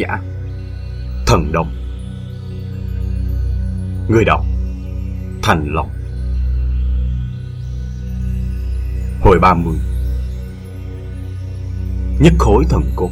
Giả. Thần đồng. Người đọc. Thành Long. Hồi 30 Nhất khối thần cốt.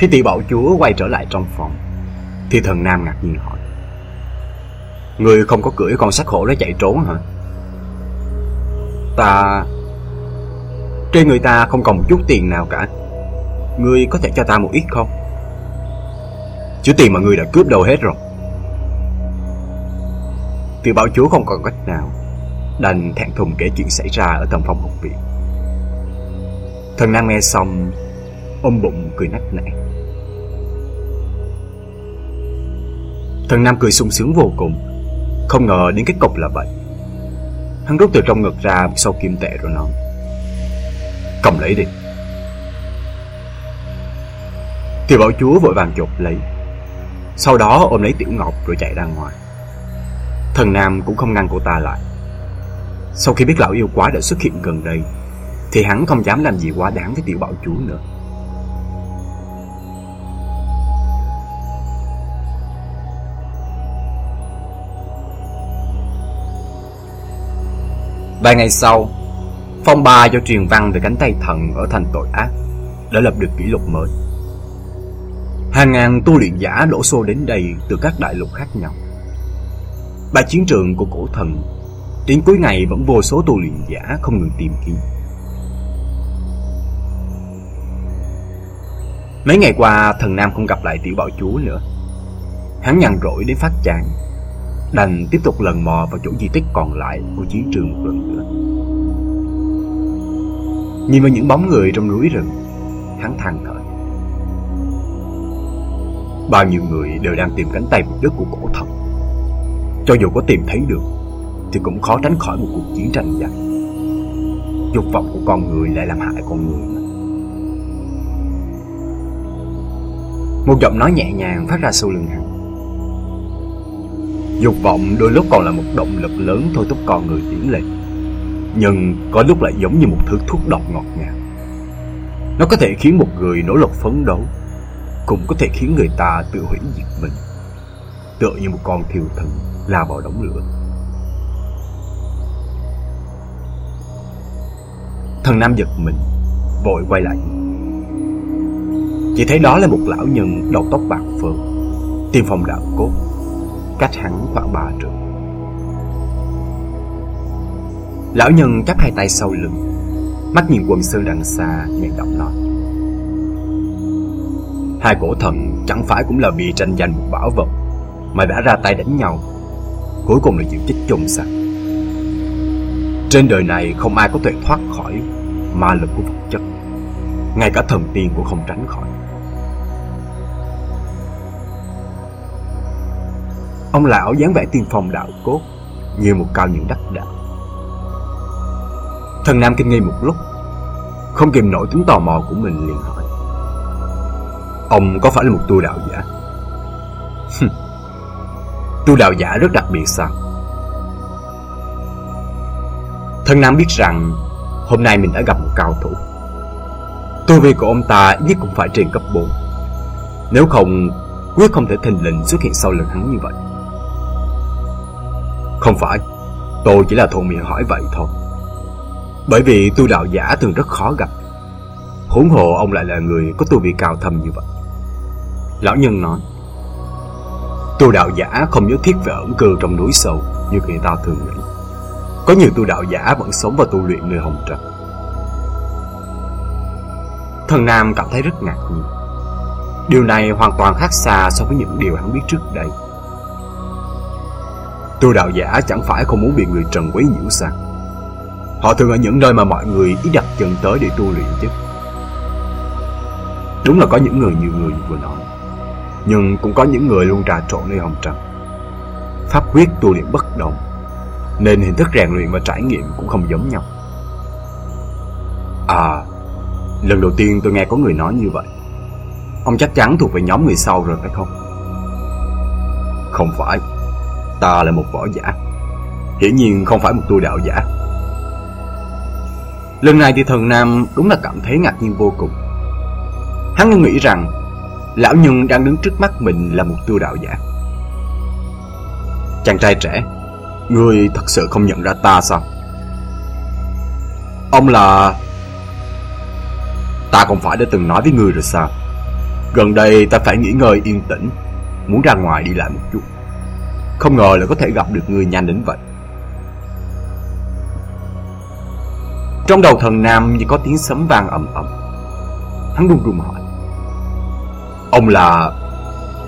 Khi tỷ bảo chúa quay trở lại trong phòng. Thì thần nam ngạc nhiên hỏi, Người không có cưỡi con sắc khổ đó chạy trốn hả? Ta... Trên người ta không còn một chút tiền nào cả. Ngươi có thể cho ta một ít không? Chứ tiền mà ngươi đã cướp đâu hết rồi. Tiểu bảo chúa không còn cách nào, Đành thẹn thùng kể chuyện xảy ra ở tầng phòng học viện Thần Nam nghe xong, Ôm bụng cười nách nẻ. Thần Nam cười sung sướng vô cùng. Không ngờ đến kết cục là vậy. Hắn rút từ trong ngực ra một sâu kim tệ rồi nói, Cầm lấy đi. Tiểu bảo chúa vội vàng chụp lấy. Sau đó ôm lấy Tiểu Ngọc rồi chạy ra ngoài. Thần Nam cũng không ngăn cô ta lại. Sau khi biết lão yêu quái đã xuất hiện gần đây, Thì hắn không dám làm gì quá đáng với Tiểu bảo chúa nữa. Vài ngày sau, phong ba do truyền văn về cánh tay thần ở thành tội ác đã lập được kỷ lục mới. Hàng ngàn tu luyện giả đổ xô đến đây từ các đại lục khác nhau. Ba chiến trường của cổ thần đến cuối ngày vẫn vô số tu luyện giả không ngừng tìm kiếm. Mấy ngày qua thần Nam không gặp lại tiểu bảo chúa nữa. Hắn nhằn rỗi đến phát chán đành tiếp tục lần mò vào chỗ di tích còn lại của chiến trường một lần nữa. Nhìn vào những bóng người trong núi rừng, hắn than thở. Bao nhiêu người đều đang tìm cánh tay một đất của cổ thần. Cho dù có tìm thấy được, thì cũng khó tránh khỏi một cuộc chiến tranh dài. Dục vọng của con người lại làm hại con người. Một giọng nói nhẹ nhàng phát ra sau lưng hắn. Dục vọng đôi lúc còn là một động lực lớn thôi thúc con người tiến lên. Nhưng có lúc lại giống như một thứ thuốc độc ngọt ngào. Nó có thể khiến một người nỗ lực phấn đấu, Cũng có thể khiến người ta tự hủy diệt mình, Tựa như một con thiêu thần lao vào đống lửa. Thần Nam giật mình, Vội quay lại. Chỉ thấy đó là một lão nhân đầu tóc bạc phơ, Tiên phong đạo cốt cách hắn khoảng ba trượng. Lão nhân chắp hai tay sau lưng, mắt nhìn quần sơn đằng xa, nhẹ giọng nói. Hai cổ thần chẳng phải cũng là vì tranh giành một bảo vật mà đã ra tay đánh nhau, cuối cùng là chịu chết chung sao? Trên đời này không ai có thể thoát khỏi ma lực của vật chất, ngay cả thần tiên cũng không tránh khỏi. Ông lão dáng vẻ tiên phong đạo cốt, Như một cao những đắc đạo Thần Nam kinh nghi một lúc, Không kìm nổi tính tò mò của mình liền hỏi, Ông có phải là một tu đạo giả? tu đạo giả rất đặc biệt sao? Thần Nam biết rằng Hôm nay mình đã gặp một cao thủ Tu vi của ông ta nhất cũng phải trên cấp 4 Nếu không, Quyết không thể thình lình xuất hiện sau lưng hắn như vậy không phải, Tôi chỉ là thuận miệng hỏi vậy thôi. Bởi vì tu đạo giả thường rất khó gặp. Huống hồ ông lại là người có tu vị cao thâm như vậy. Lão nhân nói, Tu đạo giả không nhất thiết về ẩn cư trong núi sâu Như người ta thường nghĩ. Có nhiều tu đạo giả vẫn sống và tu luyện nơi hồng trần. Thần Nam cảm thấy rất ngạc nhiên. Điều này hoàn toàn khác xa so với những điều hắn biết trước đây. Tu đạo giả chẳng phải không muốn bị người trần quấy nhiễu sao Họ thường ở những nơi mà mọi người ít đặt chân tới để tu luyện chứ Đúng là có những người như người vừa nói Nhưng cũng có những người luôn trà trộn nơi hồng trần pháp quyết tu luyện bất đồng, nên hình thức rèn luyện và trải nghiệm cũng không giống nhau. À, lần đầu tiên tôi nghe có người nói như vậy. Ông chắc chắn thuộc về nhóm người sau rồi phải không? Không phải, ta là một võ giả. Hiển nhiên không phải một tu đạo giả. Lần này thì thần Nam đúng là cảm thấy ngạc nhiên vô cùng. Hắn nghĩ rằng lão nhân đang đứng trước mắt mình là một tu đạo giả. Chàng trai trẻ, ngươi thật sự không nhận ra ta sao? Ông là... Ta không phải đã từng nói với người rồi sao? Gần đây ta phải nghỉ ngơi yên tĩnh, muốn ra ngoài đi lại một chút. Không ngờ là có thể gặp được người nhanh đến vậy. Trong đầu thần nam như có tiếng sấm vang ầm ầm. Hắn run run hỏi. Ông là...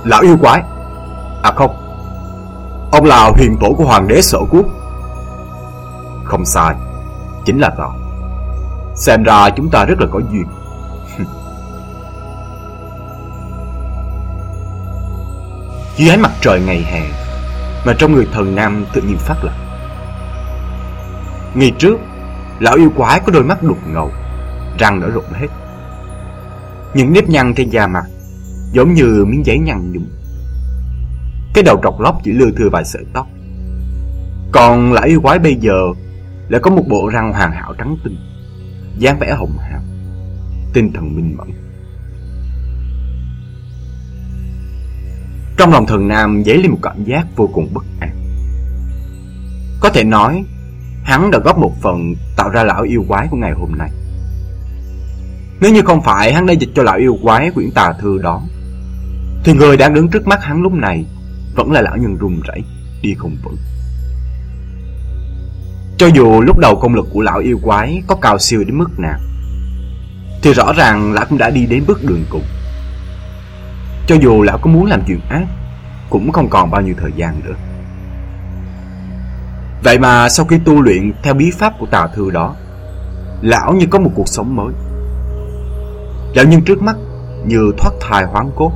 Lão yêu quái? À không. Ông là huyền tổ của hoàng đế sở quốc. Không sai. Chính là tao. Xem ra chúng ta rất là có duyên. Dưới ánh mặt trời ngày hè mà trong người thần nam tự nhiên phát lạnh Ngày trước, Lão yêu quái có đôi mắt đục ngầu, Răng nở rụng hết. Những nếp nhăn trên da mặt Giống như miếng giấy nhăn nhúm Cái đầu trọc lóc chỉ lưa thưa vài sợi tóc. Còn lão yêu quái bây giờ Lại có một bộ răng hoàn hảo trắng tinh, dáng vẻ hồng hào, Tinh thần minh mẫn. Trong lòng thần nam dấy lên một cảm giác vô cùng bất an. Có thể nói, Hắn đã góp một phần tạo ra lão yêu quái của ngày hôm nay. Nếu như không phải hắn đã dịch cho lão yêu quái quyển tà thư đó, Thì người đang đứng trước mắt hắn lúc này Vẫn là lão nhân run rẩy, Đi không vững. Cho dù lúc đầu công lực của lão yêu quái Có cao siêu đến mức nào, Thì rõ ràng lão cũng đã đi đến bước đường cùng. Cho dù lão có muốn làm chuyện ác Cũng không còn bao nhiêu thời gian nữa Vậy mà sau khi tu luyện theo bí pháp của Tào Thư đó, lão như có một cuộc sống mới. Lão nhân trước mắt như thoát thai hoáng cốt,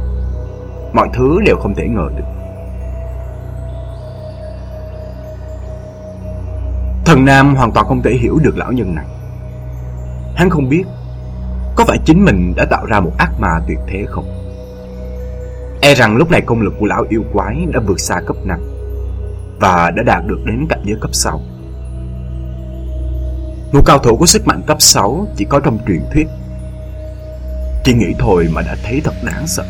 mọi thứ đều không thể ngờ được. Thần Nam hoàn toàn không thể hiểu được lão nhân này. Hắn không biết có phải chính mình đã tạo ra một ác ma tuyệt thế không? E rằng lúc này công lực của lão yêu quái đã vượt xa cấp 5 và đã đạt được đến cảnh giới cấp 6. Một cao thủ có sức mạnh cấp 6 chỉ có trong truyền thuyết. Chỉ nghĩ thôi mà đã thấy thật đáng sợ.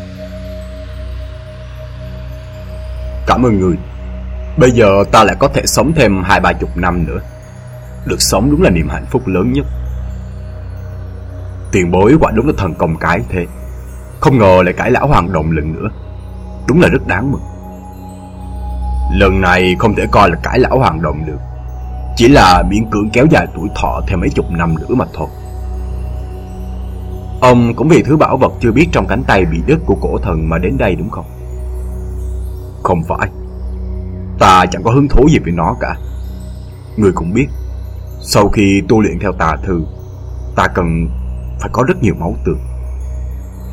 Cảm ơn người. Bây giờ ta lại có thể sống thêm hai ba chục năm nữa. Được sống đúng là niềm hạnh phúc lớn nhất. Tiền bối quả đúng là thần công cái thế. Không ngờ lại cải lão hoàng động lần nữa. Đúng là rất đáng mừng. Lần này không thể coi là cải lão hoàng đồng được Chỉ là miễn cưỡng kéo dài tuổi thọ thêm mấy chục năm nữa mà thôi Ông cũng vì thứ bảo vật chưa biết trong cánh tay bị đứt của cổ thần mà đến đây đúng không? Không phải Ta chẳng có hứng thú gì với nó cả Người cũng biết, Sau khi tu luyện theo tà thư, Ta cần phải có rất nhiều máu tươi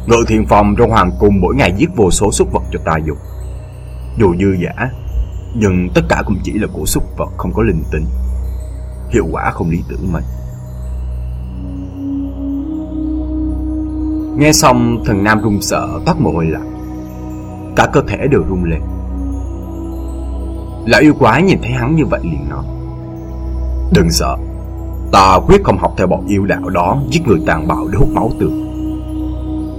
Ngự thiền phòng trong hoàng cung mỗi ngày giết vô số súc vật cho ta dùng. Dù dư giả, nhưng tất cả cũng chỉ là của súc vật, không có linh tính Hiệu quả không lý tưởng mình Nghe xong, thần nam run sợ, toát mồ hôi lạnh. Cả cơ thể đều run lên. Lão yêu quái nhìn thấy hắn như vậy liền nói, Đừng sợ, Ta quyết không học theo bọn yêu đạo đó, Giết người tàn bạo để hút máu tường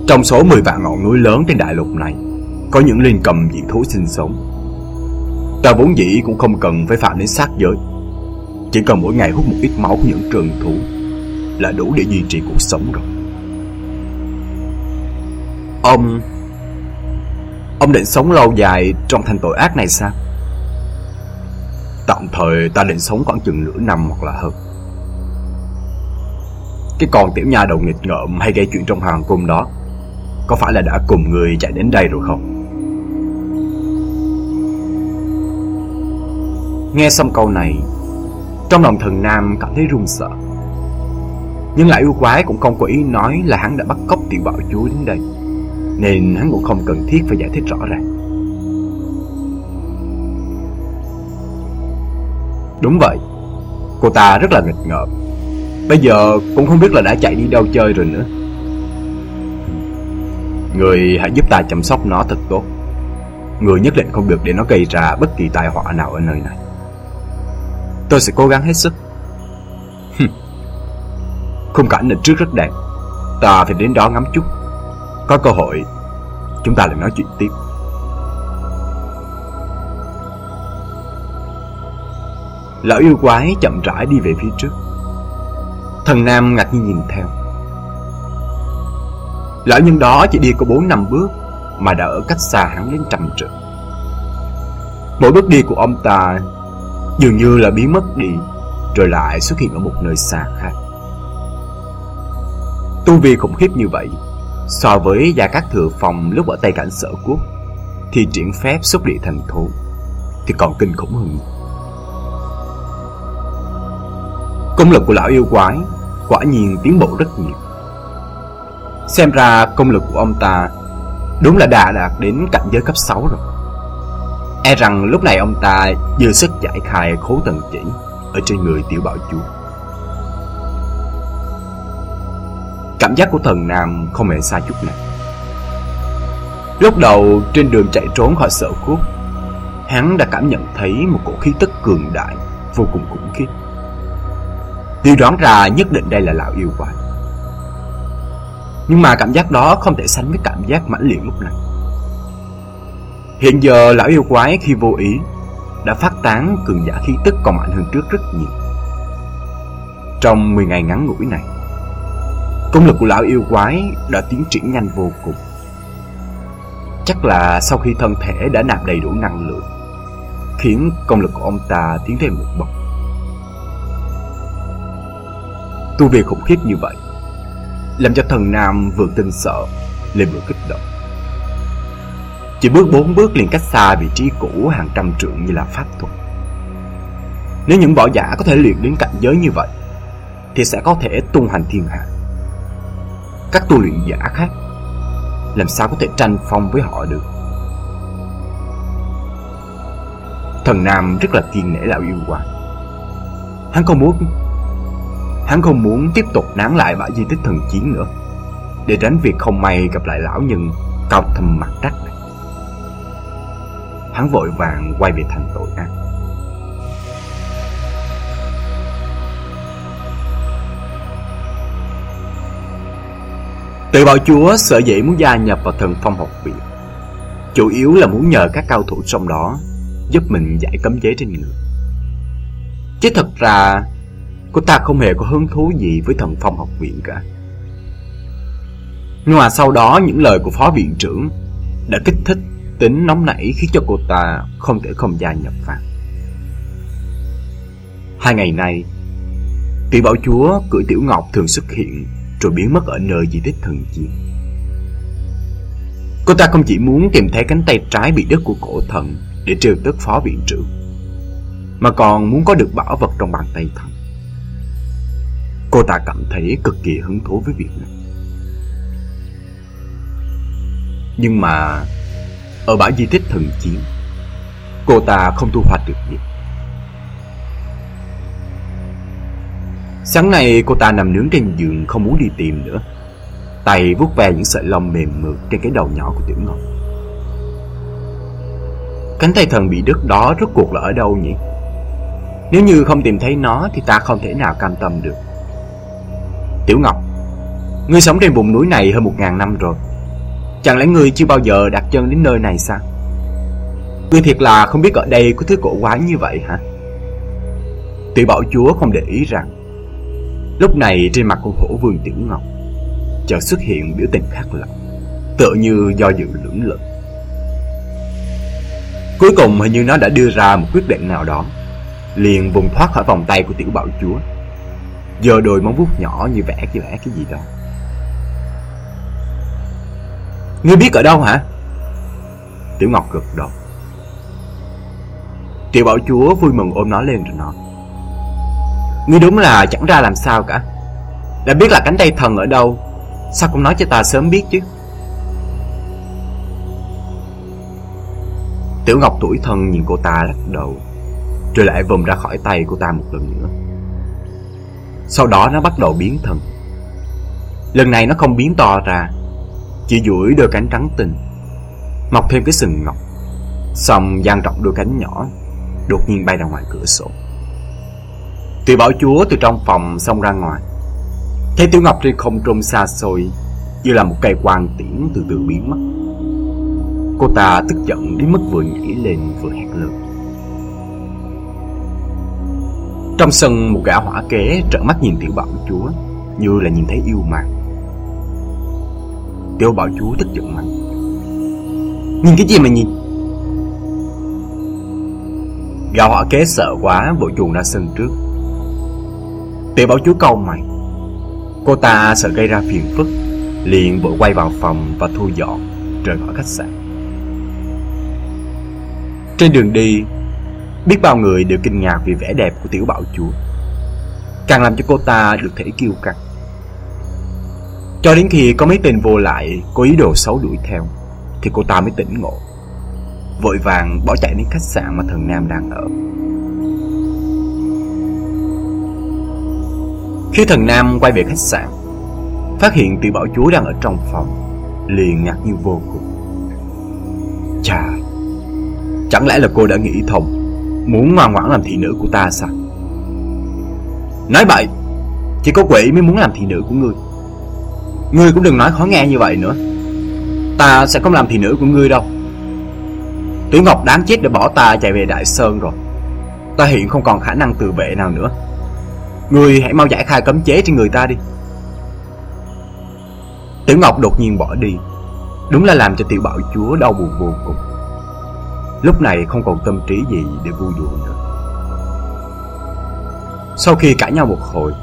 trong số 10 vạn ngọn núi lớn trên đại lục này, Có những linh cầm dị thú sinh sống. Ta vốn dĩ cũng không cần phải phạm đến sát giới. Chỉ cần mỗi ngày hút một ít máu của những trường thú Là đủ để duy trì cuộc sống rồi. Ông Ông định sống lâu dài trong thành tội ác này sao? Tạm thời ta định sống khoảng chừng nửa năm hoặc là hơn. Cái con tiểu nha đầu nghịch ngợm hay gây chuyện trong hoàng cung đó có phải là đã cùng người chạy đến đây rồi không? Nghe xong câu này, Trong lòng thần Nam cảm thấy run sợ. Nhưng lại yêu quái cũng không có ý nói là hắn đã bắt cóc tiểu bảo chúa đến đây, Nên hắn cũng không cần thiết phải giải thích rõ ràng. Đúng vậy, Cô ta rất là nghịch ngợm. Bây giờ cũng không biết là đã chạy đi đâu chơi rồi nữa. Người hãy giúp ta chăm sóc nó thật tốt. Người nhất định không được để nó gây ra bất kỳ tai họa nào ở nơi này. Tôi sẽ cố gắng hết sức. Khung cảnh lần trước rất đẹp. Ta phải đến đó ngắm chút. Có cơ hội, Chúng ta lại nói chuyện tiếp. Lão yêu quái chậm rãi đi về phía trước. Thần Nam ngạc nhiên nhìn theo. Lão nhân đó chỉ đi có 4 năm bước Mà đã ở cách xa hắn đến trăm trượng Mỗi bước đi của ông ta Dường như là biến mất đi, Rồi lại xuất hiện ở một nơi xa khác. Tu vi khủng khiếp như vậy, So với Gia Cát Thừa Phong lúc ở Tây Cảnh Sở Quốc, Thì triển phép xúc địa thành thú Thì còn kinh khủng hơn. Công lực của lão yêu quái quả nhiên tiến bộ rất nhiều. Xem ra công lực của ông ta đúng là đã đạt đến cảnh giới cấp 6 rồi. E rằng lúc này ông ta dư sức giải khai khố tần chỉ ở trên người tiểu bảo chúa. Cảm giác của thần nam không hề sai chút nào. Lúc đầu trên đường chạy trốn khỏi sở quốc, hắn đã cảm nhận thấy một cổ khí tức cường đại, vô cùng khủng khiếp. tiêu đoán ra nhất định đây là lão yêu quái nhưng mà cảm giác đó không thể sánh với cảm giác mãnh liệt lúc này. Hiện giờ lão yêu quái khi vô ý Đã phát tán cường giả khí tức còn mạnh hơn trước rất nhiều. Trong 10 ngày ngắn ngủi này, Công lực của lão yêu quái đã tiến triển nhanh vô cùng. Chắc là sau khi thân thể đã nạp đầy đủ năng lượng, Khiến công lực của ông ta tiến thêm một bậc. Tu vi khủng khiếp như vậy làm cho thần nam vừa kinh sợ Lên vừa kích động. Chỉ bước bốn bước liền cách xa vị trí cũ hàng trăm trượng như là pháp thuật. Nếu những võ giả có thể luyện đến cảnh giới như vậy, Thì sẽ có thể tung hành thiên hạ. Các tu luyện giả khác, Làm sao có thể tranh phong với họ được? Thần Nam rất là kiên nể lão yêu quái. Hắn không muốn Hắn không muốn tiếp tục nán lại bãi di tích thần chiến nữa. Để tránh việc không may gặp lại lão nhân cao thâm mặt trắc này. Hắn vội vàng quay về thành tội ác. Tự bảo chúa sợ dĩ muốn gia nhập vào thần phong học viện. Chủ yếu là muốn nhờ các cao thủ trong đó Giúp mình giải cấm chế trên người. Chứ thật ra Cô ta không hề có hứng thú gì với thần phong học viện cả. Nhưng mà sau đó những lời của phó viện trưởng Đã kích thích tính nóng nảy khiến cho cô ta không thể không gia nhập vào. Hai ngày nay Tỷ bảo chúa cưỡi tiểu ngọc thường xuất hiện Rồi biến mất ở nơi di tích thần chiến Cô ta không chỉ muốn tìm thấy cánh tay trái bị đứt của cổ thần Để trêu tức phó viện trưởng, Mà còn muốn có được bảo vật trong bàn tay thần Cô ta cảm thấy cực kỳ hứng thú với việc này. Nhưng mà, Ở bãi di tích thần chiến Cô ta không thu hoạch được gì. Sáng nay cô ta nằm nướng trên giường không muốn đi tìm nữa. Tay vuốt ve những sợi lông mềm mượt trên cái đầu nhỏ của Tiểu Ngọc. Cánh tay thần bị đứt đó rốt cuộc là ở đâu nhỉ? Nếu như không tìm thấy nó thì ta không thể nào cam tâm được. Tiểu Ngọc, Ngươi sống trên vùng núi này hơn một ngàn năm rồi. Chẳng lẽ ngươi chưa bao giờ đặt chân đến nơi này sao? Ngươi thiệt là không biết ở đây có thứ cổ quái như vậy hả? Tiểu bảo chúa không để ý rằng, Lúc này trên mặt con hổ vương Tiểu Ngọc Chợt xuất hiện biểu tình khác lạ, Tựa như do dự lưỡng lự. Cuối cùng hình như nó đã đưa ra một quyết định nào đó, Liền vùng thoát khỏi vòng tay của tiểu bảo chúa. Giờ đôi móng vuốt nhỏ như vẽ cái vẽ cái gì đó. Ngươi biết ở đâu hả? Tiểu Ngọc gật đầu. Triệu Bảo Chúa vui mừng ôm nó lên rồi nói. Ngươi đúng là chẳng ra làm sao cả. Đã biết là cánh tay thần ở đâu, Sao không nói cho ta sớm biết chứ? Tiểu Ngọc tuổi thân nhìn cô ta lắc đầu, Rồi lại vùm ra khỏi tay cô ta một lần nữa. Sau đó nó bắt đầu biến thân. Lần này nó không biến to ra, Chỉ duỗi đôi cánh trắng tinh, Mọc thêm cái sừng ngọc. Xong dang rộng đôi cánh nhỏ, Đột nhiên bay ra ngoài cửa sổ. Tiểu bảo chúa từ trong phòng xông ra ngoài. Thấy Tiểu Ngọc trên không trung xa xôi, Như là một cây quang tiễn từ từ biến mất. Cô ta tức giận đến mức vừa nhảy lên vừa hét lớn. Trong sân một gã hỏa kế trợn mắt nhìn tiểu bảo chúa, Như là nhìn thấy yêu màng Tiểu bảo chúa tức giận mạnh Nhìn cái gì mà nhìn? Gã hỏa kế sợ quá, vội chuồn ra sân trước. Tiểu bảo chúa câu mày. Cô ta sợ gây ra phiền phức, liền vội quay vào phòng và thu dọn, rời khỏi khách sạn. Trên đường đi biết bao người đều kinh ngạc vì vẻ đẹp của tiểu bảo chúa. Càng làm cho cô ta được thể kiêu căng. Cho đến khi có mấy tên vô lại, có ý đồ xấu đuổi theo, thì cô ta mới tỉnh ngộ. Vội vàng bỏ chạy đến khách sạn mà thần nam đang ở. Khi thần nam quay về khách sạn, phát hiện tiểu bảo chúa đang ở trong phòng, liền ngạc nhiên vô cùng. Chà, chẳng lẽ là cô đã nghĩ thông? Muốn ngoan ngoãn làm thị nữ của ta sao? Nói vậy chỉ có quỷ mới muốn làm thị nữ của ngươi. Ngươi cũng đừng nói khó nghe như vậy nữa. Ta sẽ không làm thị nữ của ngươi đâu. Tiểu Ngọc đáng chết để bỏ ta chạy về Đại Sơn rồi. Ta hiện không còn khả năng tự vệ nào nữa. Ngươi hãy mau giải khai cấm chế trên người ta đi. Tiểu Ngọc đột nhiên bỏ đi. Đúng là làm cho tiểu bảo chúa đau buồn vô cùng. Lúc này không còn tâm trí gì để vui đùa nữa. Sau khi cãi nhau một hồi,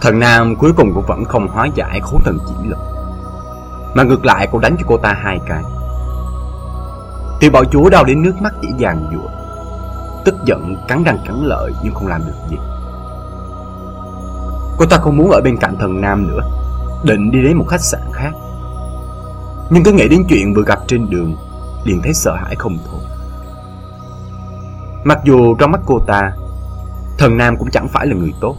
Thần Nam cuối cùng cũng vẫn không hóa giải khối thần chỉ lực, Mà ngược lại cũng đánh cho cô ta hai cái. Tiểu bảo chúa đau đến nước mắt chỉ vàng dụa Tức giận, cắn răng cắn lợi nhưng không làm được gì. Cô ta không muốn ở bên cạnh thần Nam nữa, Định đi đến một khách sạn khác. Nhưng cứ nghĩ đến chuyện vừa gặp trên đường liền thấy sợ hãi không thôi. Mặc dù trong mắt cô ta, Thần Nam cũng chẳng phải là người tốt,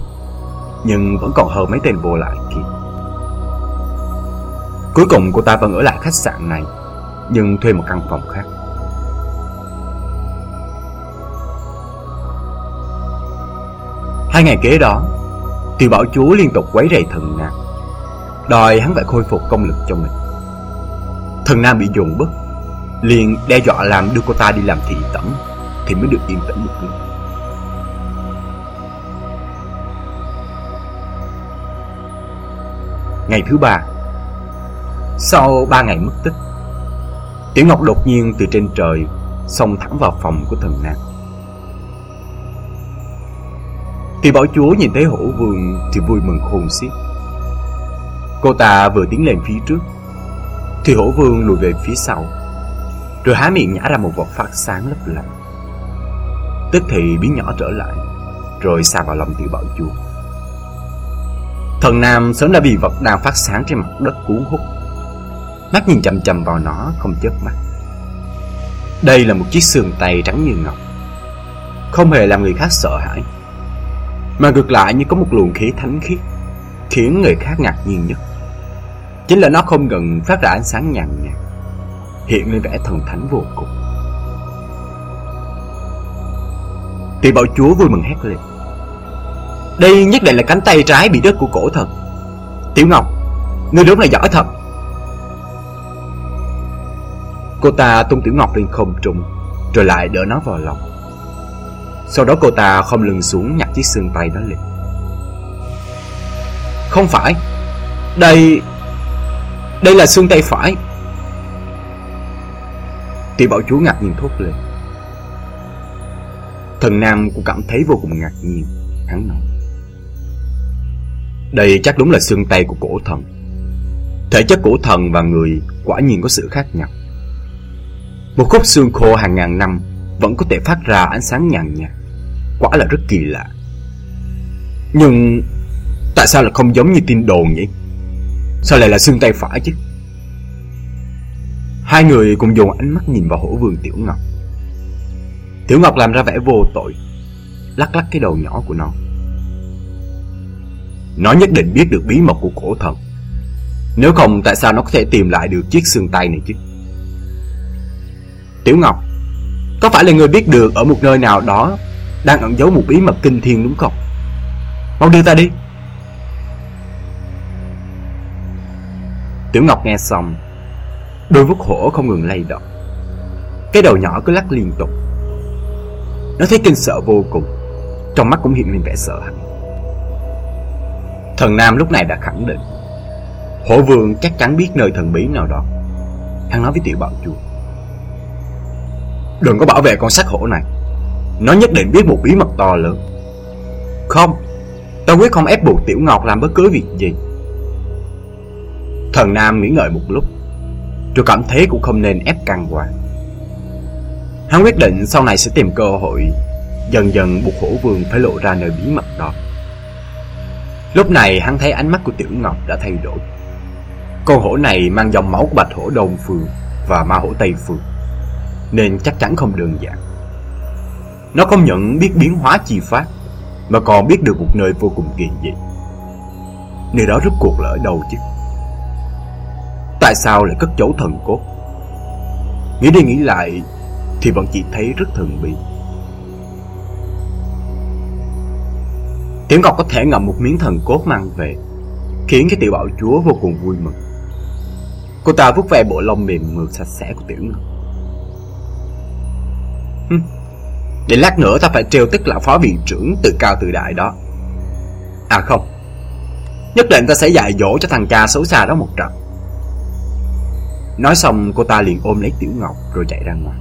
Nhưng vẫn còn hơn mấy tên vô lại kia. Cuối cùng cô ta vẫn ở lại khách sạn này, Nhưng thuê một căn phòng khác. Hai ngày kế đó, Tiểu bảo chúa liên tục quấy rầy thần Nam, Đòi hắn phải khôi phục công lực cho mình. Thần Nam bị dồn bức liền đe dọa làm đưa cô ta đi làm thị tẩm, thì mới được yên tĩnh một lúc. Ngày thứ ba. Sau ba ngày mất tích, Tiểu Ngọc đột nhiên từ trên trời Xông thẳng vào phòng của thần nàng. Thì bảo chúa nhìn thấy hổ vương Thì vui mừng khôn xiết. Cô ta vừa tiến lên phía trước, Thì hổ vương lùi về phía sau. Rồi há miệng nhả ra một vật phát sáng lấp lánh. Tức thì biến nhỏ trở lại, Rồi xa vào lòng tiểu bảo chúa Thần Nam sớm đã bị vật đang phát sáng trên mặt đất cuốn hút. Mắt nhìn chầm chầm vào nó, không chớp mắt. Đây là một chiếc xương tay trắng như ngọc. Không hề làm người khác sợ hãi, Mà ngược lại như có một luồng khí thánh khiết, Khiến người khác ngạc nhiên nhất. Chính là nó không ngừng phát ra ánh sáng nhàn nhạt. Hiện lên vẻ thần thánh vô cùng. Tỷ bảo chúa vui mừng hét lên. Đây nhất định là cánh tay trái bị đứt của cổ thần. Tiểu Ngọc Ngươi đúng là giỏi thật. Cô ta tung Tiểu Ngọc lên không trung, Rồi lại đỡ nó vào lòng. Sau đó cô ta không lưng xuống nhặt chiếc xương tay đó lên. Không phải, Đây Đây là xương tay phải. Tiểu bảo chúa ngạc nhiên thốt lên. Thần Nam cũng cảm thấy vô cùng ngạc nhiên, Hắn nói. Đây chắc đúng là xương tay của cổ thần. Thể chất cổ thần và người quả nhiên có sự khác nhau. Một khúc xương khô hàng ngàn năm Vẫn có thể phát ra ánh sáng nhàn nhạt, Quả là rất kỳ lạ. Nhưng Tại sao là không giống như tin đồn vậy? Sao lại là xương tay phải chứ? Hai người cùng dùng ánh mắt nhìn vào hổ vườn Tiểu Ngọc. Tiểu Ngọc làm ra vẻ vô tội, Lắc lắc cái đầu nhỏ của nó. Nó nhất định biết được bí mật của cổ thần. Nếu không, tại sao nó có thể tìm lại được chiếc xương tay này chứ? Tiểu Ngọc, Có phải là người biết được ở một nơi nào đó Đang ẩn giấu một bí mật kinh thiên đúng không? Mau đưa ta đi. Tiểu Ngọc nghe xong Đôi vuốt hổ không ngừng lay động. Cái đầu nhỏ cứ lắc liên tục. Nó thấy kinh sợ vô cùng. Trong mắt cũng hiện lên vẻ sợ hãi. Thần Nam lúc này đã khẳng định. Hổ vương chắc chắn biết nơi thần bí nào đó. Hắn nói với tiểu bảo chúa Đừng có bảo vệ con sát hổ này. Nó nhất định biết một bí mật to lớn. Không Tao quyết không ép buộc Tiểu Ngọc làm bất cứ việc gì. Thần Nam nghĩ ngợi một lúc. Rồi cảm thấy cũng không nên ép căng quá. Hắn quyết định sau này sẽ tìm cơ hội, Dần dần buộc hổ vương phải lộ ra nơi bí mật đó. Lúc này hắn thấy ánh mắt của Tiểu Ngọc đã thay đổi. Con hổ này mang dòng máu của bạch hổ Đông Phương Và ma hổ Tây Phương, Nên chắc chắn không đơn giản. Nó không những biết biến hóa chi phát Mà còn biết được một nơi vô cùng kỳ dị. Nơi đó rút cuộc là ở đâu chứ? Tại sao lại cất giấu thần cốt? Nghĩ đi nghĩ lại Thì vẫn chỉ thấy rất thần bí. Tiểu Ngọc có thể ngậm một miếng thần cốt mang về, Khiến cái tiểu bảo chúa vô cùng vui mừng. Cô ta vuốt ve bộ lông mềm mượt sạch sẽ của Tiểu Ngọc. Hừm. Để lát nữa ta phải trêu tức lão phó viện trưởng tự cao tự đại đó. À không, Nhất định ta sẽ dạy dỗ cho thằng cha xấu xa đó một trận. Nói xong, cô ta liền ôm lấy Tiểu Ngọc rồi chạy ra ngoài.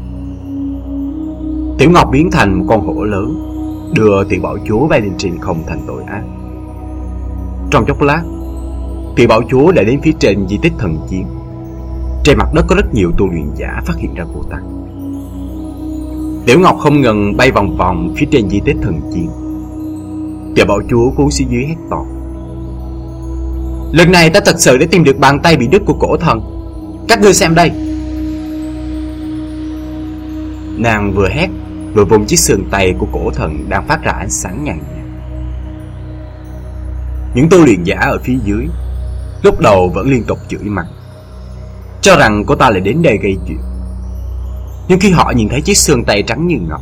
Tiểu Ngọc biến thành một con hổ lớn, Đưa tiểu bảo chúa bay lên trên không thành tội ác. Trong chốc lát, Tiểu bảo chúa đã đến phía trên di tích thần chiến. Trên mặt đất có rất nhiều tu luyện giả phát hiện ra cô ta. Tiểu Ngọc không ngừng bay vòng vòng phía trên di tích thần chiến. Tiểu bảo chúa cuốn xuống dưới hét to. Lần này ta thật sự đã tìm được bàn tay bị đứt của cổ thần. Các ngươi xem đây. Nàng vừa hét Vừa vùng chiếc sườn tay của cổ thần đang phát ra ánh sáng nhàn nhạt. Những tu luyện giả ở phía dưới Lúc đầu vẫn liên tục chửi mắng, Cho rằng cô ta lại đến đây gây chuyện. Nhưng khi họ nhìn thấy chiếc xương tay trắng như ngọc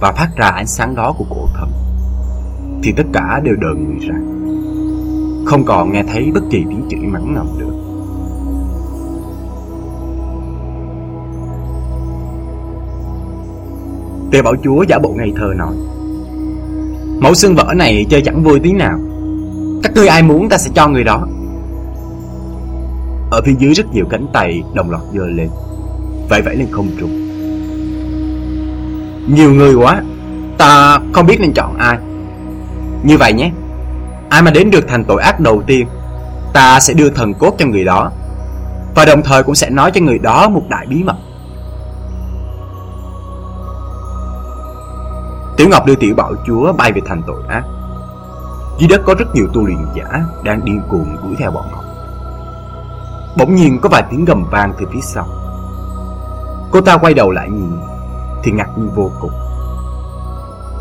Và phát ra ánh sáng đó của cổ thần, Thì tất cả đều đờ người ra. Không còn nghe thấy bất kỳ tiếng chửi mắng nào nữa. Tề bảo chúa giả bộ ngây thơ nói, Mẫu xương vỡ này chơi chẳng vui tí nào. Các ngươi ai muốn ta sẽ cho người đó. Ở phía dưới rất nhiều cánh tay đồng loạt dơ lên, Vẫy vẫy lên không trung. Nhiều người quá, Ta không biết nên chọn ai. Như vậy nhé, Ai mà đến được thành tội ác đầu tiên, Ta sẽ đưa thần cốt cho người đó, Và đồng thời cũng sẽ nói cho người đó một đại bí mật. Tiểu Ngọc đưa tiểu bảo chúa bay về thành tội ác. Dưới đất có rất nhiều tu luyện giả Đang điên cuồng đuổi theo bọn họ. Bỗng nhiên có vài tiếng gầm vang từ phía sau. Cô ta quay đầu lại nhìn, Thì ngạc nhiên vô cùng.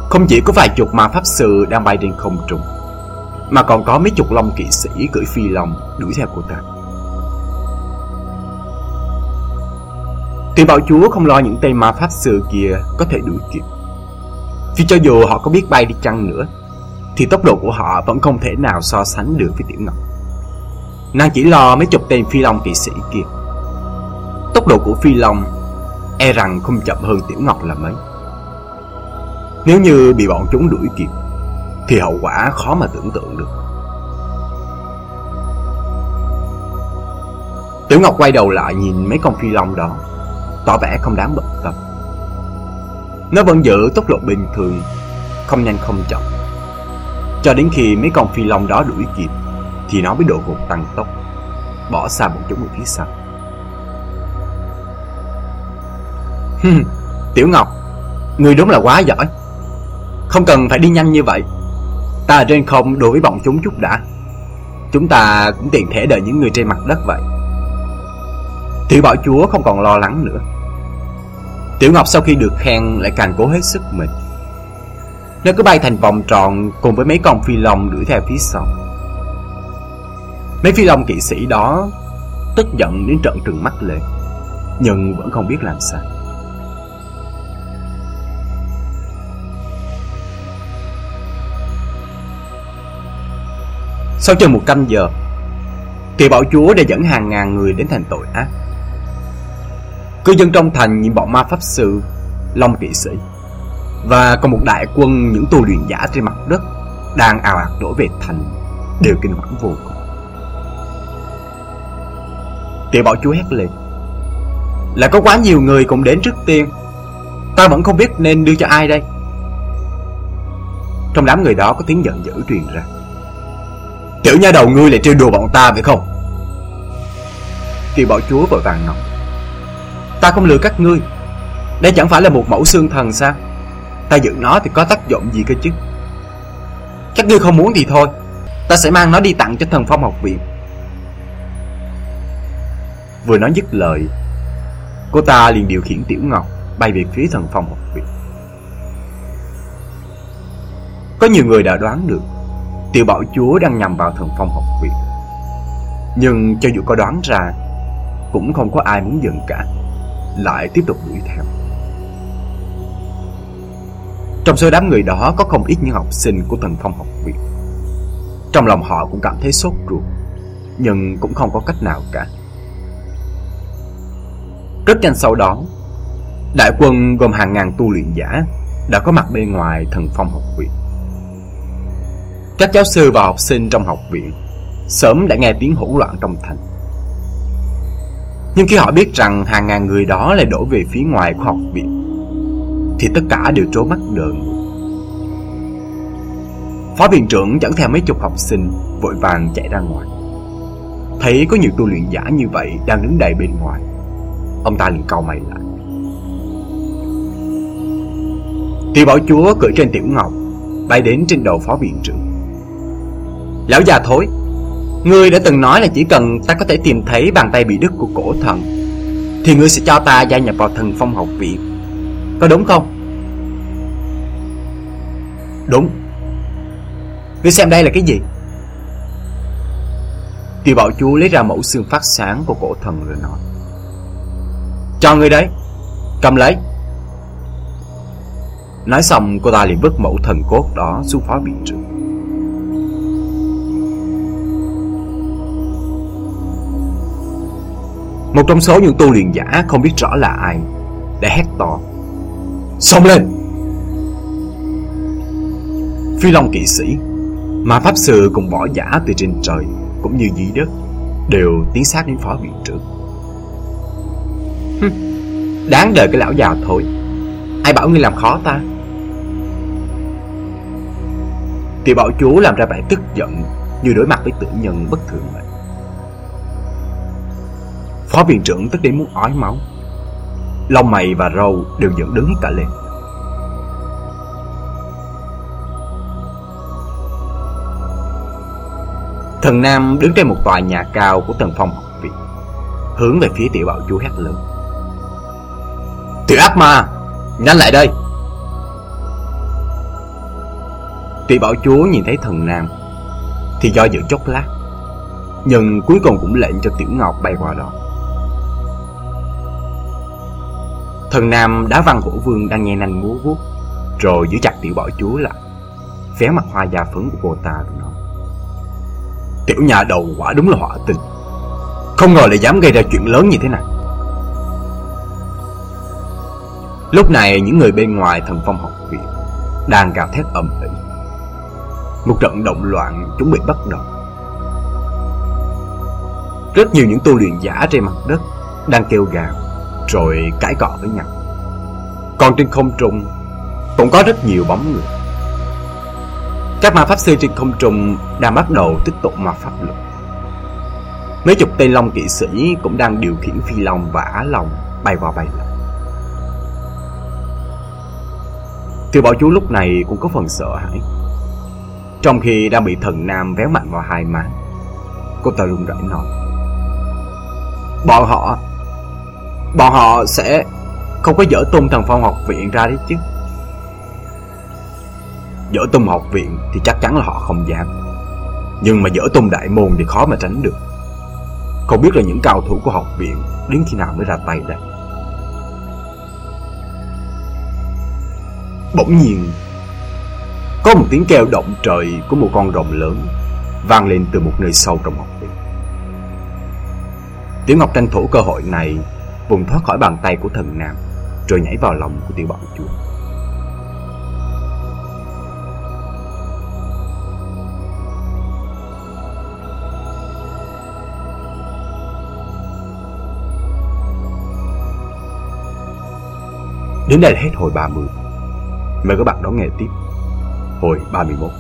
Không chỉ có vài chục ma pháp sư đang bay trên không trung, Mà còn có mấy chục long kỵ sĩ cưỡi phi long đuổi theo cô ta. Tiểu bảo chúa không lo những tên ma pháp sư kia có thể đuổi kịp. Chứ cho dù họ có biết bay đi chăng nữa, Thì tốc độ của họ vẫn không thể nào so sánh được với Tiểu Ngọc. Nàng chỉ lo mấy chục tên phi long kỵ sĩ kia. Tốc độ của phi long E rằng không chậm hơn Tiểu Ngọc là mấy. Nếu như bị bọn chúng đuổi kịp, Thì hậu quả khó mà tưởng tượng được. Tiểu Ngọc quay đầu lại nhìn mấy con phi long đó, Tỏ vẻ không đáng bận tâm nó vẫn giữ tốc độ bình thường, Không nhanh không chậm. Cho đến khi mấy con phi long đó đuổi kịp, Thì nó mới độ vụt tăng tốc, Bỏ xa bọn chúng ở phía sau. Tiểu Ngọc, Người đúng là quá giỏi. Không cần phải đi nhanh như vậy. Ta ở trên không đuổi với bọn chúng chút đã. Chúng ta cũng tiện thể đợi những người trên mặt đất vậy. Tiểu bảo chúa không còn lo lắng nữa. Tiểu Ngọc sau khi được khen lại càng cố hết sức mình. Nó cứ bay thành vòng tròn cùng với mấy con phi long đuổi theo phía sau. Mấy phi long kỵ sĩ đó tức giận đến trận trừng mắt lên, Nhưng vẫn không biết làm sao. Sau chừng một canh giờ Thì bảo chúa đã dẫn hàng ngàn người đến thành tội ác. Cư dân trong thành nhìn bọn ma pháp sư, Long kỵ sĩ. Và còn một đại quân, những tu luyện giả trên mặt đất, Đang ào ạt đổ về thành, Đều kinh hoàng vô cùng. Tiểu bảo chúa hét lên, Là có quá nhiều người cùng đến trước tiên. Ta vẫn không biết nên đưa cho ai đây. Trong đám người đó có tiếng giận dữ truyền ra. Tiểu nha đầu ngươi lại trêu đùa bọn ta phải không? Tiểu bảo chúa vội vàng nói Ta không lừa các ngươi. Đây chẳng phải là một mẫu xương thần sao? Ta dựng nó thì có tác dụng gì cơ chứ? Các ngươi không muốn thì thôi. Ta sẽ mang nó đi tặng cho thần phong học viện. Vừa nói dứt lời, Cô ta liền điều khiển Tiểu Ngọc Bay về phía thần phong học viện. Có nhiều người đã đoán được Tiểu bảo chúa đang nhằm vào thần phong học viện. Nhưng cho dù có đoán ra, Cũng không có ai muốn dừng cả. Lại tiếp tục đuổi theo Trong số đám người đó có không ít những học sinh của thần phong học viện Trong lòng họ cũng cảm thấy sốt ruột Nhưng cũng không có cách nào cả rất nhanh sau đó, đại quân gồm hàng ngàn tu luyện giả đã có mặt bên ngoài thần phong học viện. Các giáo sư và học sinh trong học viện sớm đã nghe tiếng hỗn loạn trong thành. Nhưng khi họ biết rằng hàng ngàn người đó lại đổ về phía ngoài khoa học viện, thì tất cả đều trố mắt đờn. Phó viện trưởng dẫn theo mấy chục học sinh vội vàng chạy ra ngoài. Thấy có nhiều tu luyện giả như vậy đang đứng đầy bên ngoài, Ông ta liền cau mày lại Tiểu bảo chúa cưỡi trên tiểu ngọc Bay đến trên đầu phó viện trưởng Lão già thối Ngươi đã từng nói là chỉ cần ta có thể tìm thấy bàn tay bị đứt của cổ thần, Thì ngươi sẽ cho ta gia nhập vào thần phong học viện. Có đúng không? Đúng. Ngươi xem đây là cái gì? Tiêu bảo chúa lấy ra mẫu xương phát sáng của cổ thần rồi nói. Cho ngươi đấy. Cầm lấy. Nói xong, cô ta liền vứt mẫu thần cốt đó xuống phó biển trưởng Một trong số những tu luyện giả không biết rõ là ai Đã hét to. Xông lên! Phi Long kỵ sĩ Mà Pháp Sư cùng võ giả từ trên trời Cũng như dưới đất Đều tiến sát đến phó viện trưởng. Đáng đời cái lão già thôi. Ai bảo ngươi làm khó ta? Tiểu bảo chú làm ra vẻ tức giận Như đối mặt với tử nhân bất thường vậy Phó viện trưởng tức đến muốn ói máu. Lông mày và râu đều dựng đứng cả lên. Thần Nam đứng trên một tòa nhà cao của tầng phòng học viện, Hướng về phía tiểu bảo chú hét lớn. Tiểu ác ma, Nhanh lại đây! Tiểu bảo chúa nhìn thấy thần nam Thì do dự chốc lát, Nhưng cuối cùng cũng lệnh cho Tiểu Ngọc bay qua đó. Thần nam đá văn hổ vương đang nghe nành múa vuốt, Rồi giữ chặt tiểu bảo chúa lại, Phé mặt hoa da phấn của cô ta rồi nói, Tiểu nhà đầu quả đúng là họa tình, Không ngờ lại dám gây ra chuyện lớn như thế này. Lúc này những người bên ngoài thần phong học viện Đang gào thét ầm ĩ, Một trận động loạn chuẩn bị bắt đầu. Rất nhiều những tu luyện giả trên mặt đất Đang kêu gào rồi cãi cọ với nhau. Còn trên không trung Cũng có rất nhiều bóng người. Các ma pháp sư trên không trung Đang bắt đầu tích tụ ma pháp lực Mấy chục tên long kỵ sĩ Cũng đang điều khiển phi long và á long Bay qua bay lại. Tiểu bảo chú lúc này cũng có phần sợ hãi. Trong khi đang bị thần nam véo mạnh vào hai má, Cô ta run rẩy nói, Bọn họ Bọn họ sẽ Không có dỡ tung thần phong học viện ra đấy chứ. Dở tung học viện thì chắc chắn là họ không dám. Nhưng mà dở tung đại môn thì khó mà tránh được. Không biết là những cao thủ của học viện Đến khi nào mới ra tay đây. Bỗng nhiên, Có một tiếng kêu động trời Của một con rồng lớn vang lên từ một nơi sâu trong học viện. Tiểu Ngọc tranh thủ cơ hội này vùng thoát khỏi bàn tay của thần nam, rồi nhảy vào lòng của tiểu bọn chúa Đến đây là hết hồi 30 Mời các bạn đón nghe tiếp Hồi 31